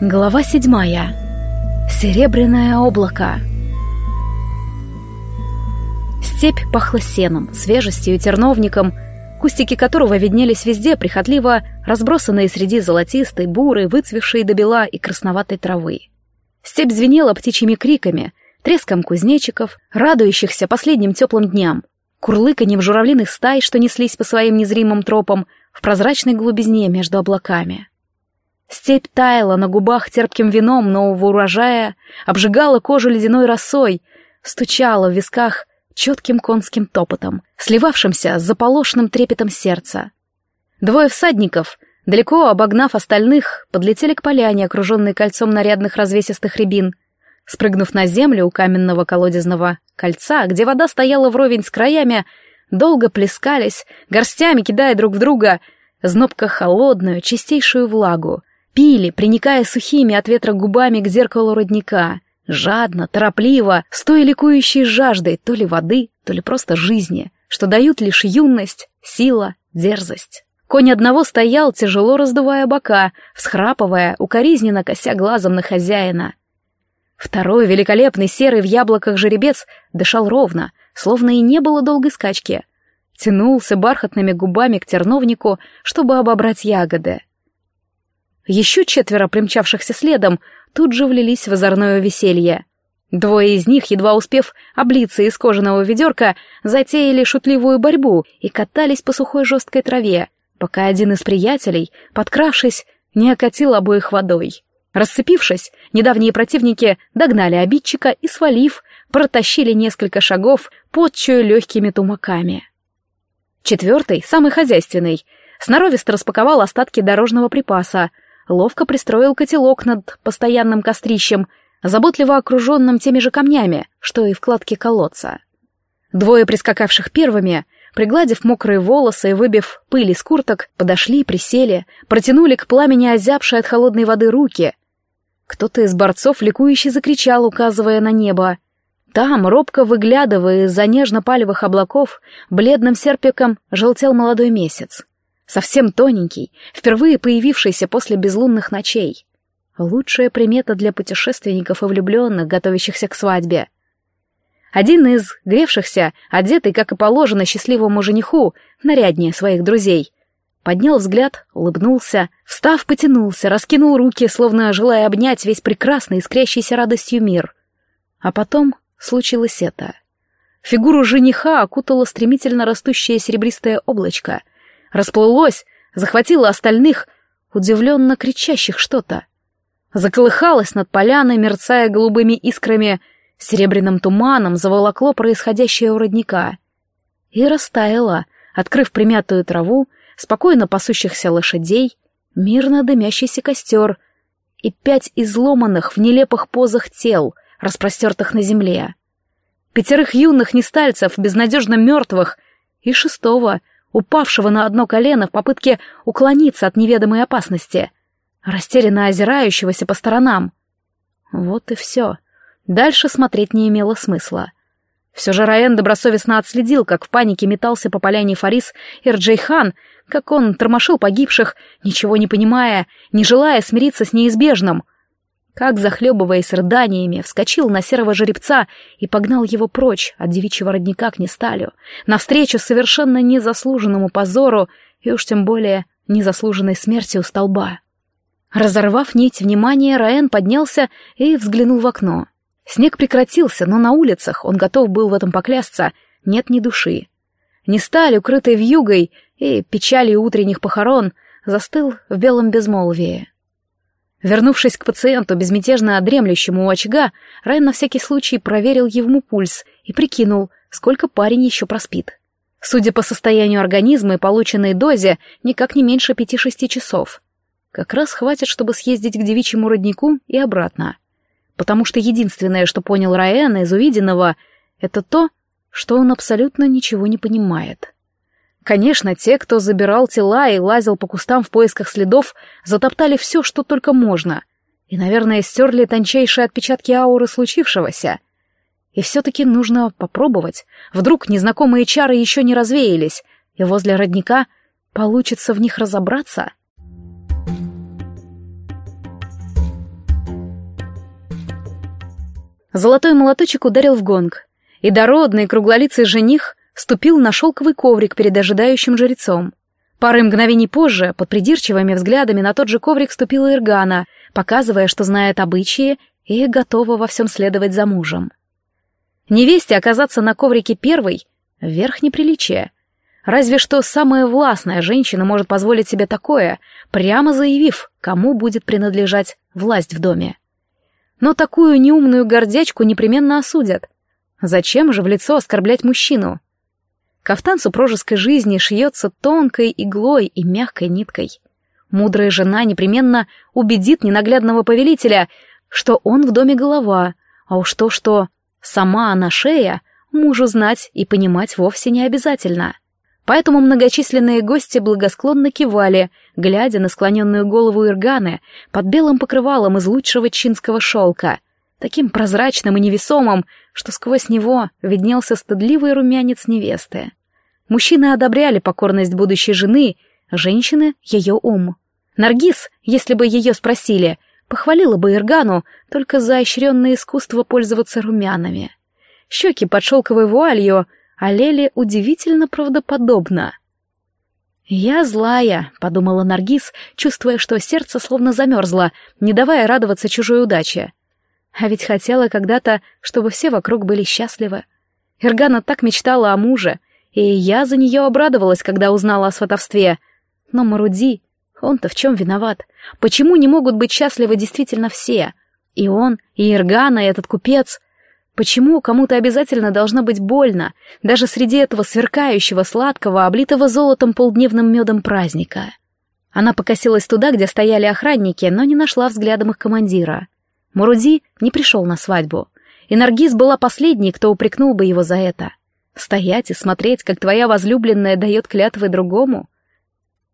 Глава седьмая. Серебряное облако. Степь пахла сеном, свежестью и терновником, кустики которого виднелись везде, прихотливо разбросанные среди золотистой, бурой, выцвевшей до бела и красноватой травы. Степь звенела птичьими криками, треском кузнечиков, радующихся последним теплым дням, курлыканьем журавлиных стай, что неслись по своим незримым тропам в прозрачной глубизне между облаками. Степь таяла на губах терпким вином нового урожая, обжигала кожу ледяной росой, стучала в висках четким конским топотом, сливавшимся с заполошным трепетом сердца. Двое всадников, далеко обогнав остальных, подлетели к поляне, окруженной кольцом нарядных развесистых рябин. Спрыгнув на землю у каменного колодезного кольца, где вода стояла вровень с краями, долго плескались, горстями кидая друг в друга, знобко холодную, чистейшую влагу, Пили, приникая сухими от ветра губами к зеркалу родника. Жадно, торопливо, с той ликующей жаждой то ли воды, то ли просто жизни, что дают лишь юность, сила, дерзость. Конь одного стоял, тяжело раздувая бока, всхрапывая, укоризненно кося глазом на хозяина. Второй, великолепный серый в яблоках жеребец, дышал ровно, словно и не было долгой скачки. Тянулся бархатными губами к терновнику, чтобы обобрать ягоды. Еще четверо примчавшихся следом тут же влились в озорное веселье. Двое из них, едва успев облиться из кожаного ведерка, затеяли шутливую борьбу и катались по сухой жесткой траве, пока один из приятелей, подкравшись, не окатил обоих водой. Расцепившись, недавние противники догнали обидчика и, свалив, протащили несколько шагов, подчую легкими тумаками. Четвертый, самый хозяйственный, сноровисто распаковал остатки дорожного припаса, ловко пристроил котелок над постоянным кострищем, заботливо окруженным теми же камнями, что и вкладки колодца. Двое прискакавших первыми, пригладив мокрые волосы и выбив пыль из курток, подошли, присели, протянули к пламени озябшие от холодной воды руки. Кто-то из борцов ликующе закричал, указывая на небо. Там, робко выглядывая из-за нежно-палевых облаков, бледным серпиком желтел молодой месяц совсем тоненький, впервые появившийся после безлунных ночей. Лучшая примета для путешественников и влюбленных, готовящихся к свадьбе. Один из гревшихся, одетый, как и положено, счастливому жениху, наряднее своих друзей, поднял взгляд, улыбнулся, встав, потянулся, раскинул руки, словно желая обнять весь прекрасный, искрящийся радостью мир. А потом случилось это. Фигуру жениха окутало стремительно растущее серебристое облачко, расплылось, захватило остальных, удивленно кричащих что-то. Заколыхалось над поляной, мерцая голубыми искрами, серебряным туманом заволокло происходящее у родника. И растаяло, открыв примятую траву, спокойно пасущихся лошадей, мирно дымящийся костер и пять изломанных в нелепых позах тел, распростертых на земле. Пятерых юных нестальцев, безнадежно мертвых, и шестого, упавшего на одно колено в попытке уклониться от неведомой опасности, растерянно озирающегося по сторонам. Вот и все. Дальше смотреть не имело смысла. Все же Раен добросовестно отследил, как в панике метался по поляне Фарис Ирджейхан, как он тормошил погибших, ничего не понимая, не желая смириться с неизбежным — как, захлебываясь рыданиями, вскочил на серого жеребца и погнал его прочь от девичьего родника к Несталю, навстречу совершенно незаслуженному позору и уж тем более незаслуженной смерти у столба. Разорвав нить внимания, Раэн поднялся и взглянул в окно. Снег прекратился, но на улицах, он готов был в этом поклясться, нет ни души. Несталь, укрытый вьюгой и печалью утренних похорон, застыл в белом безмолвии. Вернувшись к пациенту, безмятежно дремлющему у очага, Райан на всякий случай проверил ему пульс и прикинул, сколько парень еще проспит. Судя по состоянию организма и полученной дозе, никак не меньше пяти-шести часов. Как раз хватит, чтобы съездить к девичьему роднику и обратно. Потому что единственное, что понял Райан из увиденного, это то, что он абсолютно ничего не понимает. Конечно, те, кто забирал тела и лазил по кустам в поисках следов, затоптали все, что только можно. И, наверное, стерли тончайшие отпечатки ауры случившегося. И все-таки нужно попробовать. Вдруг незнакомые чары еще не развеялись, и возле родника получится в них разобраться. Золотой молоточек ударил в гонг, и дородный круглолицый жених ступил на шелковый коврик перед ожидающим жрецом. Пары мгновений позже, под придирчивыми взглядами, на тот же коврик ступила Иргана, показывая, что знает обычаи и готова во всем следовать за мужем. Невесте оказаться на коврике первой — верх неприличия. Разве что самая властная женщина может позволить себе такое, прямо заявив, кому будет принадлежать власть в доме. Но такую неумную гордячку непременно осудят. Зачем же в лицо оскорблять мужчину? Кафтан супружеской жизни шьется тонкой иглой и мягкой ниткой. Мудрая жена непременно убедит ненаглядного повелителя, что он в доме голова, а уж то, что сама она шея, мужу знать и понимать вовсе не обязательно. Поэтому многочисленные гости благосклонно кивали, глядя на склоненную голову Ирганы под белым покрывалом из лучшего чинского шелка, таким прозрачным и невесомым, что сквозь него виднелся стыдливый румянец невесты. Мужчины одобряли покорность будущей жены, женщины — ее ум. Наргиз, если бы ее спросили, похвалила бы Иргану только за изощренное искусство пользоваться румянами. Щеки под шелковой вуалью олели удивительно правдоподобно. «Я злая», — подумала Наргиз, чувствуя, что сердце словно замерзло, не давая радоваться чужой удаче. А ведь хотела когда-то, чтобы все вокруг были счастливы. Иргана так мечтала о муже, и я за нее обрадовалась, когда узнала о сватовстве. Но Маруди, он-то в чем виноват? Почему не могут быть счастливы действительно все? И он, и Иргана, и этот купец. Почему кому-то обязательно должно быть больно, даже среди этого сверкающего, сладкого, облитого золотом полдневным медом праздника? Она покосилась туда, где стояли охранники, но не нашла взглядом их командира. Муруди не пришел на свадьбу, и Наргиз была последней, кто упрекнул бы его за это. Стоять и смотреть, как твоя возлюбленная дает клятвы другому?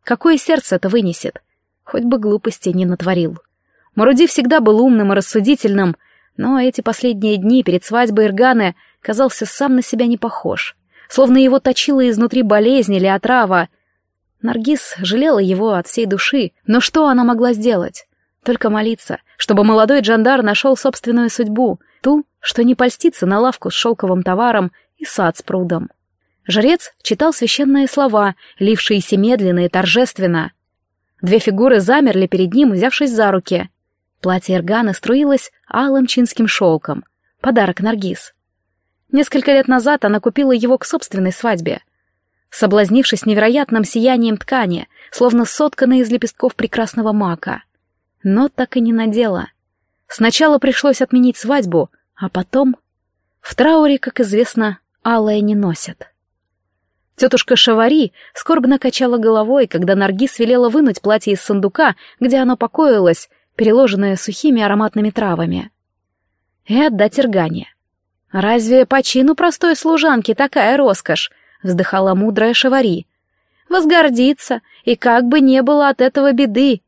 Какое сердце это вынесет? Хоть бы глупости не натворил. Маруди всегда был умным и рассудительным, но эти последние дни перед свадьбой Ирганы казался сам на себя не похож. Словно его точила изнутри болезнь или отрава. Наргиз жалела его от всей души, но что она могла сделать? Только молиться, чтобы молодой Джандар нашел собственную судьбу, ту, что не польстится на лавку с шелковым товаром и сад с прудом. Жрец читал священные слова, лившиеся медленно и торжественно. Две фигуры замерли перед ним, взявшись за руки. Платье Эргана струилось алым чинским шелком. Подарок Наргиз. Несколько лет назад она купила его к собственной свадьбе. Соблазнившись невероятным сиянием ткани, словно сотканной из лепестков прекрасного мака. Но так и не надела. Сначала пришлось отменить свадьбу, а потом... В трауре, как известно, алое не носят. Тетушка Шавари скорбно качала головой, когда Наргиз велела вынуть платье из сундука, где оно покоилось, переложенное сухими ароматными травами. И отдать Иргане. «Разве по чину простой служанки такая роскошь?» — вздыхала мудрая Шавари. «Возгордиться, и как бы не было от этого беды».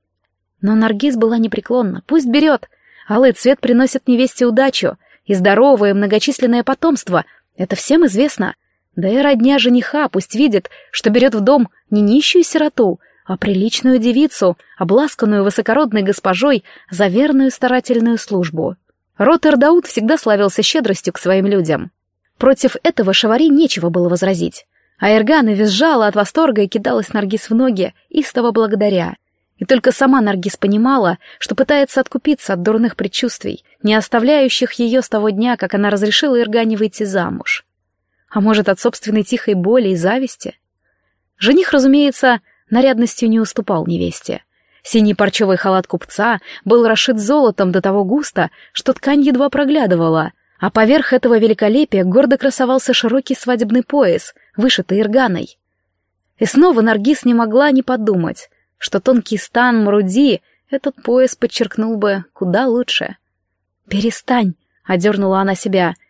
Но Наргиз была непреклонна. «Пусть берет. Алый цвет приносит невесте удачу, и здоровое многочисленное потомство. Это всем известно». Да и родня жениха пусть видит, что берет в дом не нищую сироту, а приличную девицу, обласканную высокородной госпожой за верную старательную службу. Ротер Дауд всегда славился щедростью к своим людям. Против этого Шавари нечего было возразить. А Эргана визжала от восторга и кидалась Наргиз в ноги, истово благодаря. И только сама Наргиз понимала, что пытается откупиться от дурных предчувствий, не оставляющих ее с того дня, как она разрешила Иргане выйти замуж. А может, от собственной тихой боли и зависти? Жених, разумеется, нарядностью не уступал невесте. Синий парчевый халат купца был расшит золотом до того густо, что ткань едва проглядывала, а поверх этого великолепия гордо красовался широкий свадебный пояс, вышитый ирганой. И снова Наргиз не могла не подумать, что тонкий стан Мруди этот пояс подчеркнул бы куда лучше. «Перестань!» — одернула она себя —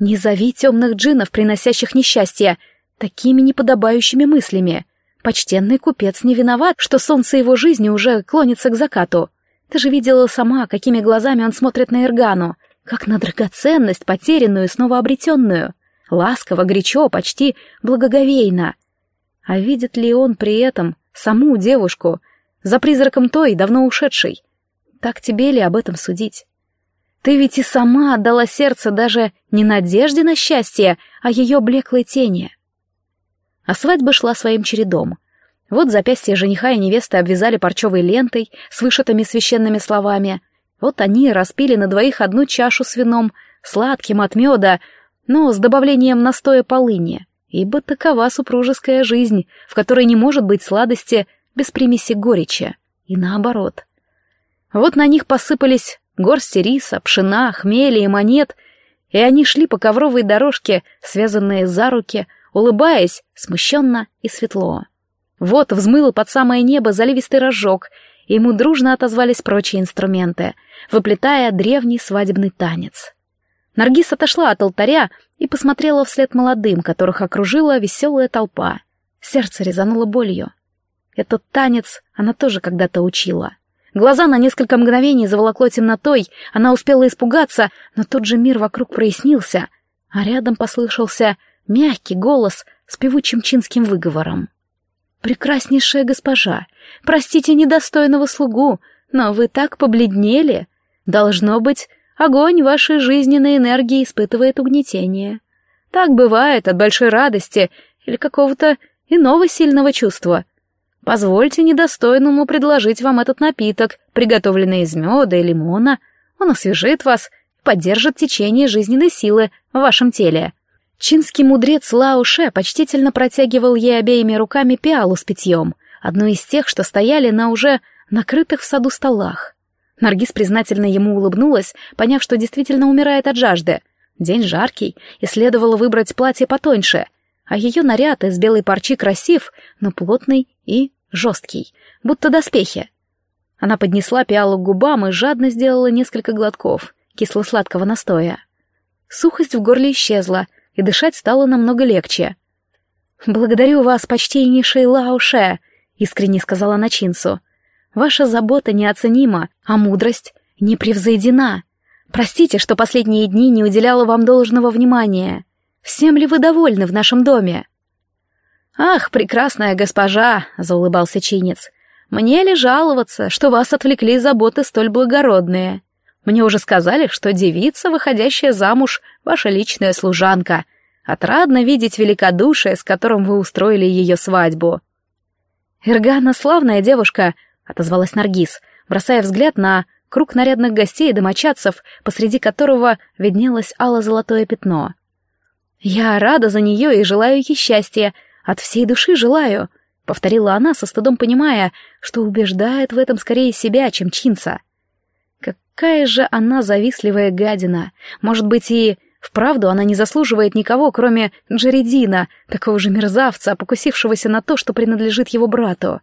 не зови темных джинов, приносящих несчастье, такими неподобающими мыслями. Почтенный купец не виноват, что солнце его жизни уже клонится к закату. Ты же видела сама, какими глазами он смотрит на Эргану, как на драгоценность, потерянную и снова обретенную. Ласково, горячо, почти благоговейно. А видит ли он при этом саму девушку, за призраком той, давно ушедшей? Так тебе ли об этом судить? Ты ведь и сама отдала сердце даже не надежде на счастье, а ее блеклой тени. А свадьба шла своим чередом. Вот запястья жениха и невесты обвязали парчевой лентой с вышитыми священными словами. Вот они распили на двоих одну чашу с вином, сладким от меда, но с добавлением настоя полыни, ибо такова супружеская жизнь, в которой не может быть сладости без примеси горечи, и наоборот. Вот на них посыпались горсти риса, пшена, хмеля и монет, и они шли по ковровой дорожке, связанные за руки, улыбаясь, смущенно и светло. Вот взмыло под самое небо заливистый рожок, и ему дружно отозвались прочие инструменты, выплетая древний свадебный танец. Наргиз отошла от алтаря и посмотрела вслед молодым, которых окружила веселая толпа. Сердце резануло болью. Этот танец она тоже когда-то учила. Глаза на несколько мгновений заволокло темнотой, она успела испугаться, но тот же мир вокруг прояснился, а рядом послышался мягкий голос с певучим чинским выговором. «Прекраснейшая госпожа, простите недостойного слугу, но вы так побледнели. Должно быть, Огонь вашей жизненной энергии испытывает угнетение. Так бывает от большой радости или какого-то иного сильного чувства. Позвольте недостойному предложить вам этот напиток, приготовленный из меда и лимона. Он освежит вас и поддержит течение жизненной силы в вашем теле. Чинский мудрец Лауше почтительно протягивал ей обеими руками пиалу с питьем, одну из тех, что стояли на уже накрытых в саду столах. Наргиз признательно ему улыбнулась, поняв, что действительно умирает от жажды. День жаркий, и следовало выбрать платье потоньше, а ее наряд из белой парчи красив, но плотный и жесткий, будто доспехи. Она поднесла пиалу к губам и жадно сделала несколько глотков кисло-сладкого настоя. Сухость в горле исчезла, и дышать стало намного легче. «Благодарю вас, почтеннейший Лауше», — искренне сказала Начинцу. Ваша забота неоценима, а мудрость непревзойдена. Простите, что последние дни не уделяла вам должного внимания. Всем ли вы довольны в нашем доме?» «Ах, прекрасная госпожа!» — заулыбался чинец. «Мне ли жаловаться, что вас отвлекли заботы столь благородные? Мне уже сказали, что девица, выходящая замуж, ваша личная служанка. Отрадно видеть великодушие, с которым вы устроили ее свадьбу». «Иргана славная девушка», отозвалась Наргиз, бросая взгляд на круг нарядных гостей и домочадцев, посреди которого виднелось ало-золотое пятно. «Я рада за нее и желаю ей счастья, от всей души желаю», — повторила она, со стыдом понимая, что убеждает в этом скорее себя, чем Чинца. Какая же она завистливая гадина! Может быть, и вправду она не заслуживает никого, кроме Джередина, такого же мерзавца, покусившегося на то, что принадлежит его брату.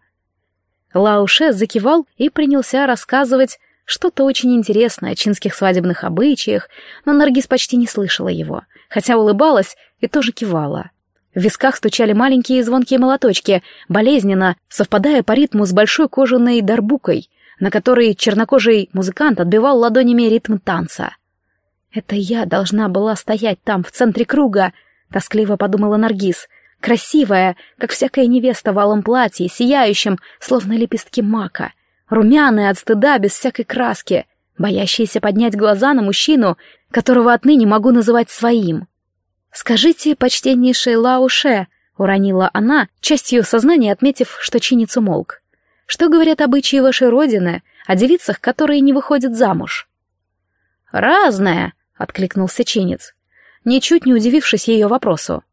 Лауше закивал и принялся рассказывать что-то очень интересное о чинских свадебных обычаях, но Наргиз почти не слышала его, хотя улыбалась и тоже кивала. В висках стучали маленькие звонкие молоточки, болезненно, совпадая по ритму с большой кожаной дарбукой, на которой чернокожий музыкант отбивал ладонями ритм танца. «Это я должна была стоять там, в центре круга», — тоскливо подумала Наргиз, красивая, как всякая невеста в алом платье, сияющем, словно лепестки мака, румяная от стыда, без всякой краски, боящаяся поднять глаза на мужчину, которого отныне могу называть своим. «Скажите, почтеннейший Лауше», — уронила она, частью сознания отметив, что чинец умолк. «Что говорят обычаи вашей родины о девицах, которые не выходят замуж?» «Разное», — откликнулся чинец, ничуть не удивившись ее вопросу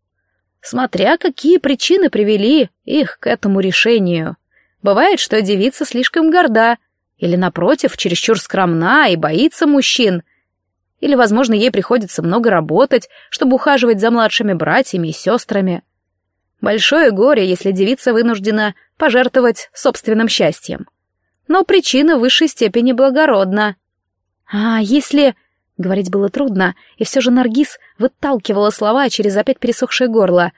смотря какие причины привели их к этому решению. Бывает, что девица слишком горда, или, напротив, чересчур скромна и боится мужчин, или, возможно, ей приходится много работать, чтобы ухаживать за младшими братьями и сестрами. Большое горе, если девица вынуждена пожертвовать собственным счастьем. Но причина в высшей степени благородна. А если Говорить было трудно, и все же Наргиз выталкивала слова через опять пересохшее горло.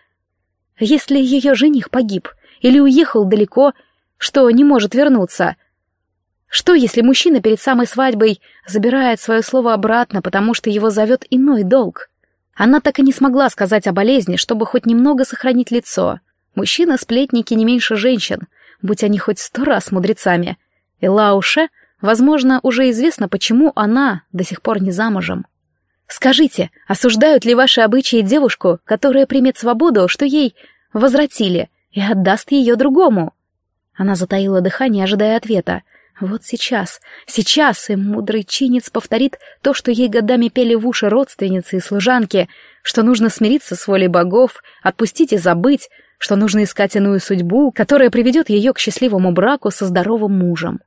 Если ее жених погиб или уехал далеко, что не может вернуться? Что, если мужчина перед самой свадьбой забирает свое слово обратно, потому что его зовет иной долг? Она так и не смогла сказать о болезни, чтобы хоть немного сохранить лицо. Мужчины-сплетники не меньше женщин, будь они хоть сто раз мудрецами. И Лауше возможно, уже известно, почему она до сих пор не замужем. «Скажите, осуждают ли ваши обычаи девушку, которая примет свободу, что ей возвратили, и отдаст ее другому?» Она затаила дыхание, ожидая ответа. Вот сейчас, сейчас и мудрый чинец повторит то, что ей годами пели в уши родственницы и служанки, что нужно смириться с волей богов, отпустить и забыть, что нужно искать иную судьбу, которая приведет ее к счастливому браку со здоровым мужем.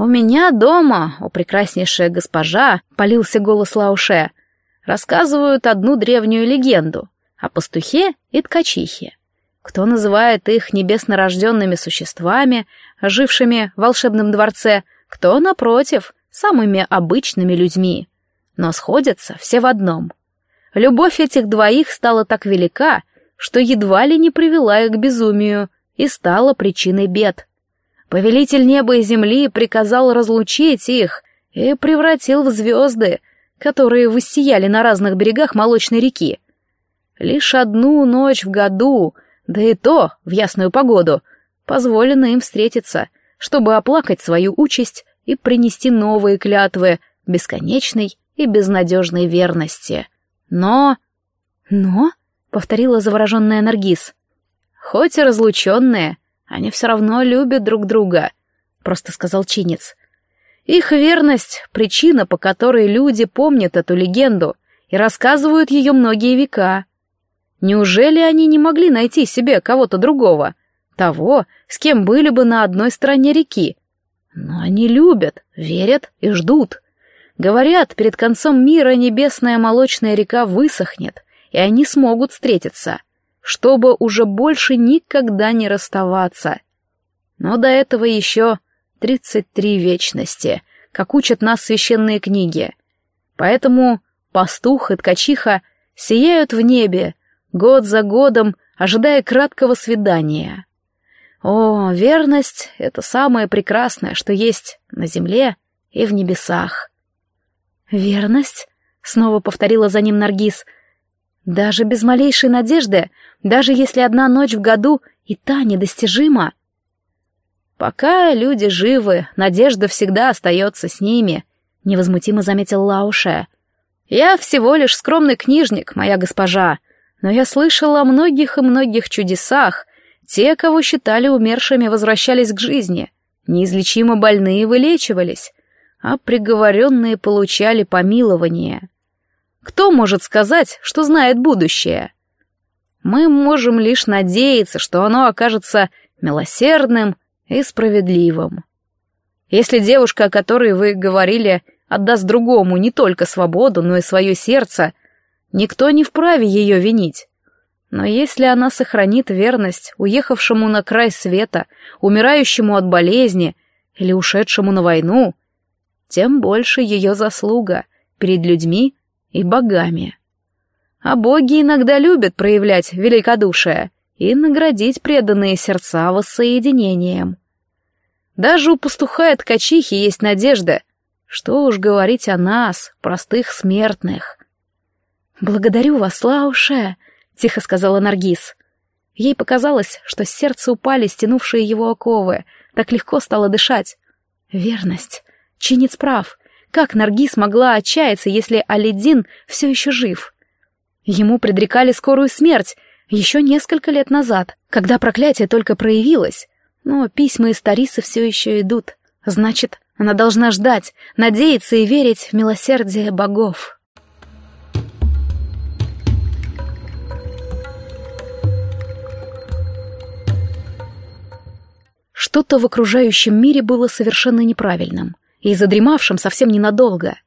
«У меня дома, о прекраснейшая госпожа», — полился голос Лауше, — «рассказывают одну древнюю легенду о пастухе и ткачихе. Кто называет их небеснорожденными существами, жившими в волшебном дворце, кто, напротив, самыми обычными людьми. Но сходятся все в одном. Любовь этих двоих стала так велика, что едва ли не привела их к безумию и стала причиной бед. Повелитель неба и земли приказал разлучить их и превратил в звезды, которые воссияли на разных берегах молочной реки. Лишь одну ночь в году — да и то, в ясную погоду, позволено им встретиться, чтобы оплакать свою участь и принести новые клятвы бесконечной и безнадежной верности. Но... Но? — повторила завороженная Наргиз. Хоть и разлученные, они все равно любят друг друга, — просто сказал Чинец. Их верность — причина, по которой люди помнят эту легенду и рассказывают ее многие века. Неужели они не могли найти себе кого-то другого? Того, с кем были бы на одной стороне реки? Но они любят, верят и ждут. Говорят, перед концом мира небесная молочная река высохнет, и они смогут встретиться, чтобы уже больше никогда не расставаться. Но до этого еще тридцать три вечности, как учат нас священные книги. Поэтому пастух и ткачиха сияют в небе, год за годом, ожидая краткого свидания. О, верность — это самое прекрасное, что есть на земле и в небесах. «Верность?» — снова повторила за ним Наргиз. «Даже без малейшей надежды, даже если одна ночь в году и та недостижима». «Пока люди живы, надежда всегда остается с ними», — невозмутимо заметил Лауше. «Я всего лишь скромный книжник, моя госпожа, но я слышала о многих и многих чудесах. Те, кого считали умершими, возвращались к жизни. Неизлечимо больные вылечивались, а приговоренные получали помилование. Кто может сказать, что знает будущее? Мы можем лишь надеяться, что оно окажется милосердным и справедливым. Если девушка, о которой вы говорили, отдаст другому не только свободу, но и свое сердце, Никто не вправе ее винить. Но если она сохранит верность уехавшему на край света, умирающему от болезни или ушедшему на войну, тем больше ее заслуга перед людьми и богами. А боги иногда любят проявлять великодушие и наградить преданные сердца воссоединением. Даже у пастуха и ткачихи есть надежда. Что уж говорить о нас, простых смертных. «Благодарю вас, Лауше», — тихо сказала Наргиз. Ей показалось, что с сердца упали стянувшие его оковы, так легко стало дышать. Верность. Чинец прав. Как Наргиз могла отчаяться, если Алидин все еще жив? Ему предрекали скорую смерть еще несколько лет назад, когда проклятие только проявилось. Но письма из Тарисы все еще идут. Значит, она должна ждать, надеяться и верить в милосердие богов. Что-то в окружающем мире было совершенно неправильным и задремавшим совсем ненадолго.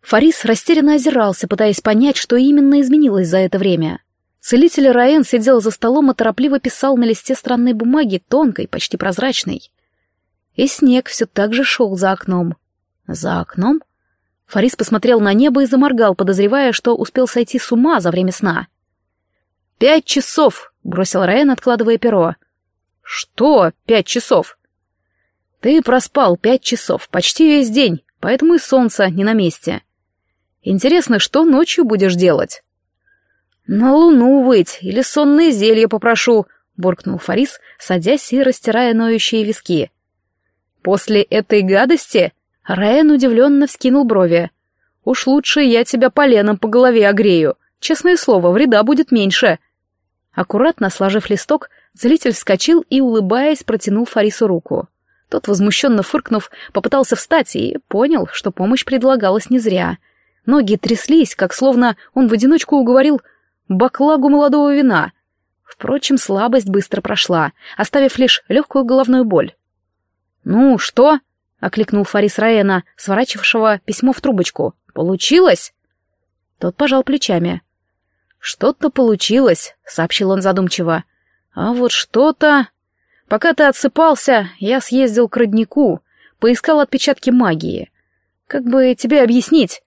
Фарис растерянно озирался, пытаясь понять, что именно изменилось за это время. Целитель Раен сидел за столом и торопливо писал на листе странной бумаги, тонкой, почти прозрачной. И снег все так же шел за окном. За окном? Фарис посмотрел на небо и заморгал, подозревая, что успел сойти с ума за время сна. «Пять часов!» — бросил Раен, откладывая перо. «Что пять часов?» «Ты проспал пять часов, почти весь день, поэтому и солнце не на месте. Интересно, что ночью будешь делать?» «На луну выть или сонные зелья попрошу», — буркнул Фарис, садясь и растирая ноющие виски. После этой гадости?» Райан удивленно вскинул брови. «Уж лучше я тебя поленом по голове огрею. Честное слово, вреда будет меньше». Аккуратно сложив листок, Целитель вскочил и, улыбаясь, протянул Фарису руку. Тот, возмущенно фыркнув, попытался встать и понял, что помощь предлагалась не зря. Ноги тряслись, как словно он в одиночку уговорил баклагу молодого вина. Впрочем, слабость быстро прошла, оставив лишь легкую головную боль. «Ну, что?» — окликнул Фарис Раена, сворачивавшего письмо в трубочку. «Получилось?» Тот пожал плечами. «Что-то получилось», — сообщил он задумчиво. А вот что-то... Пока ты отсыпался, я съездил к роднику, поискал отпечатки магии. Как бы тебе объяснить?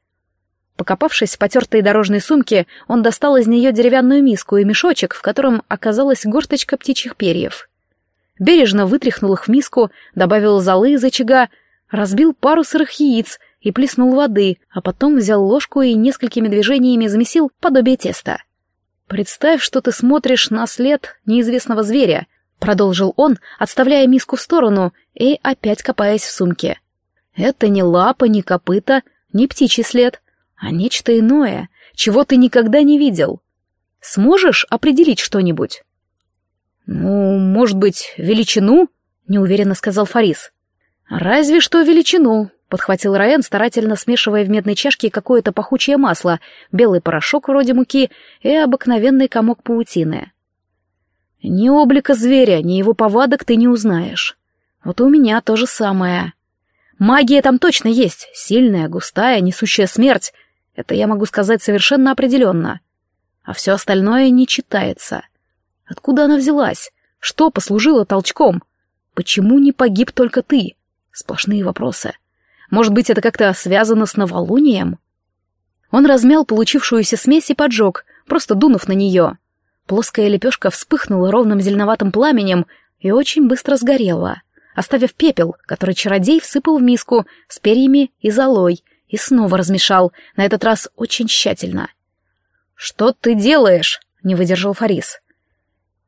Покопавшись в потертой дорожной сумке, он достал из нее деревянную миску и мешочек, в котором оказалась горсточка птичьих перьев. Бережно вытряхнул их в миску, добавил золы из очага, разбил пару сырых яиц и плеснул воды, а потом взял ложку и несколькими движениями замесил подобие теста. «Представь, что ты смотришь на след неизвестного зверя», — продолжил он, отставляя миску в сторону и опять копаясь в сумке. «Это не лапа, не копыта, не птичий след, а нечто иное, чего ты никогда не видел. Сможешь определить что-нибудь?» «Ну, может быть, величину?» — неуверенно сказал Фарис. «Разве что величину», — подхватил Раен, старательно смешивая в медной чашке какое-то пахучее масло, белый порошок вроде муки и обыкновенный комок паутины. «Ни облика зверя, ни его повадок ты не узнаешь. Вот у меня то же самое. Магия там точно есть, сильная, густая, несущая смерть. Это я могу сказать совершенно определенно. А все остальное не читается. Откуда она взялась? Что послужило толчком? Почему не погиб только ты?» Сплошные вопросы. Может быть, это как-то связано с новолунием? Он размял получившуюся смесь и поджег, просто дунув на нее. Плоская лепешка вспыхнула ровным зеленоватым пламенем и очень быстро сгорела, оставив пепел, который чародей всыпал в миску с перьями и золой, и снова размешал, на этот раз очень тщательно. «Что ты делаешь?» — не выдержал Фарис.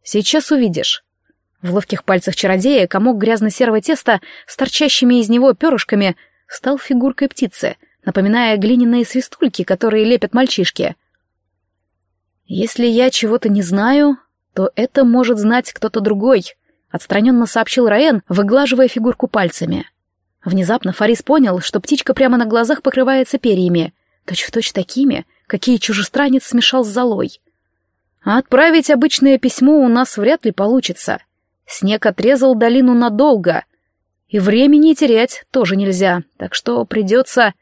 «Сейчас увидишь». В ловких пальцах чародея комок грязно-серого теста с торчащими из него перышками стал фигуркой птицы, напоминая глиняные свистульки, которые лепят мальчишки. «Если я чего-то не знаю, то это может знать кто-то другой», — отстраненно сообщил Раен, выглаживая фигурку пальцами. Внезапно Фарис понял, что птичка прямо на глазах покрывается перьями, точь-в-точь такими, какие чужестранец смешал с золой. А отправить обычное письмо у нас вряд ли получится. Снег отрезал долину надолго — и времени терять тоже нельзя, так что придется...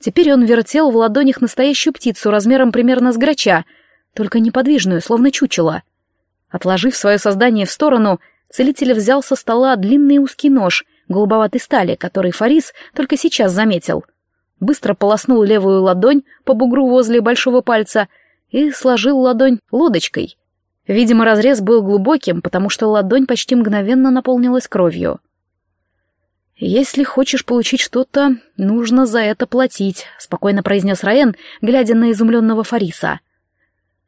Теперь он вертел в ладонях настоящую птицу размером примерно с грача, только неподвижную, словно чучело. Отложив свое создание в сторону, целитель взял со стола длинный узкий нож голубоватой стали, который Фарис только сейчас заметил. Быстро полоснул левую ладонь по бугру возле большого пальца и сложил ладонь лодочкой. Видимо, разрез был глубоким, потому что ладонь почти мгновенно наполнилась кровью. «Если хочешь получить что-то, нужно за это платить», — спокойно произнес Раен, глядя на изумленного Фариса.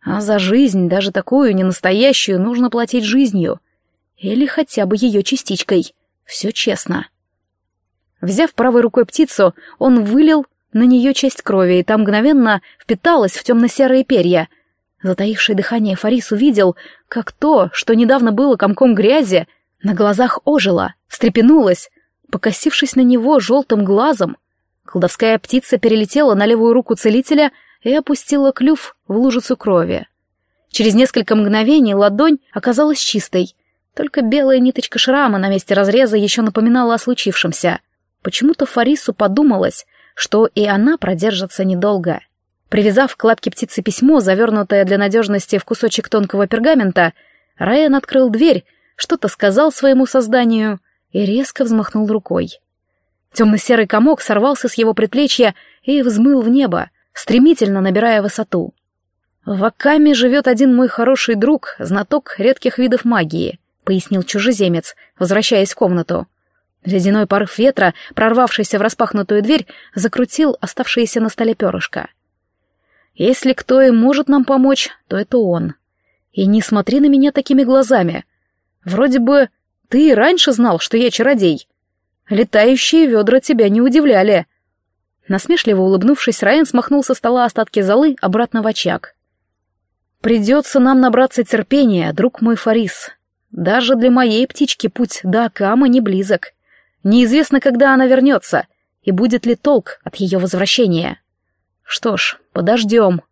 «А за жизнь, даже такую ненастоящую, нужно платить жизнью. Или хотя бы ее частичкой. Все честно». Взяв правой рукой птицу, он вылил на нее часть крови, и там мгновенно впиталась в темно-серые перья. Затаивший дыхание Фарис увидел, как то, что недавно было комком грязи, на глазах ожило, встрепенулось, покосившись на него желтым глазом. Колдовская птица перелетела на левую руку целителя и опустила клюв в лужицу крови. Через несколько мгновений ладонь оказалась чистой, только белая ниточка шрама на месте разреза еще напоминала о случившемся. Почему-то Фарису подумалось, что и она продержится недолго. Привязав к лапке птицы письмо, завернутое для надежности в кусочек тонкого пергамента, Райан открыл дверь, что-то сказал своему созданию — и резко взмахнул рукой. Темно-серый комок сорвался с его предплечья и взмыл в небо, стремительно набирая высоту. «В Акаме живет один мой хороший друг, знаток редких видов магии», — пояснил чужеземец, возвращаясь в комнату. Ледяной порыв ветра, прорвавшийся в распахнутую дверь, закрутил оставшиеся на столе перышко. «Если кто и может нам помочь, то это он. И не смотри на меня такими глазами. Вроде бы ты и раньше знал, что я чародей. Летающие ведра тебя не удивляли. Насмешливо улыбнувшись, Райан смахнул со стола остатки золы обратно в очаг. «Придется нам набраться терпения, друг мой Фарис. Даже для моей птички путь до Акама не близок. Неизвестно, когда она вернется, и будет ли толк от ее возвращения. Что ж, подождем».